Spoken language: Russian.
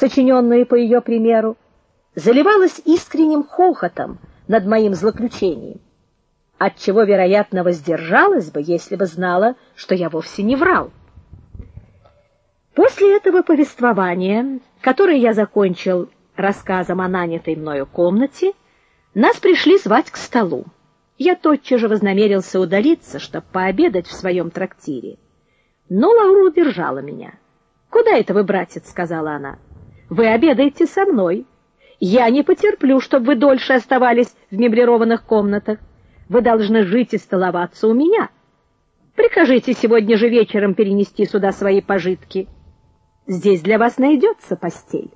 сочиненную по ее примеру, заливалась искренним хохотом над моим злоключением, от чего, вероятно, воздержалась бы, если бы знала, что я вовсе не врал. После этого повествования, которое я закончил рассказом о нанятой мною комнате, нас пришли звать к столу. Я тотчас же вознамерился удалиться, чтобы пообедать в своем трактире. Но Лаура удержала меня. "Куда это вы, братец?" сказала она. "Вы обедаете со мной. Я не потерплю, чтобы вы дольше оставались в меблированных комнатах. Вы должны жить и столоваться у меня. Прикажите сегодня же вечером перенести сюда свои пожитки. Здесь для вас найдется постель".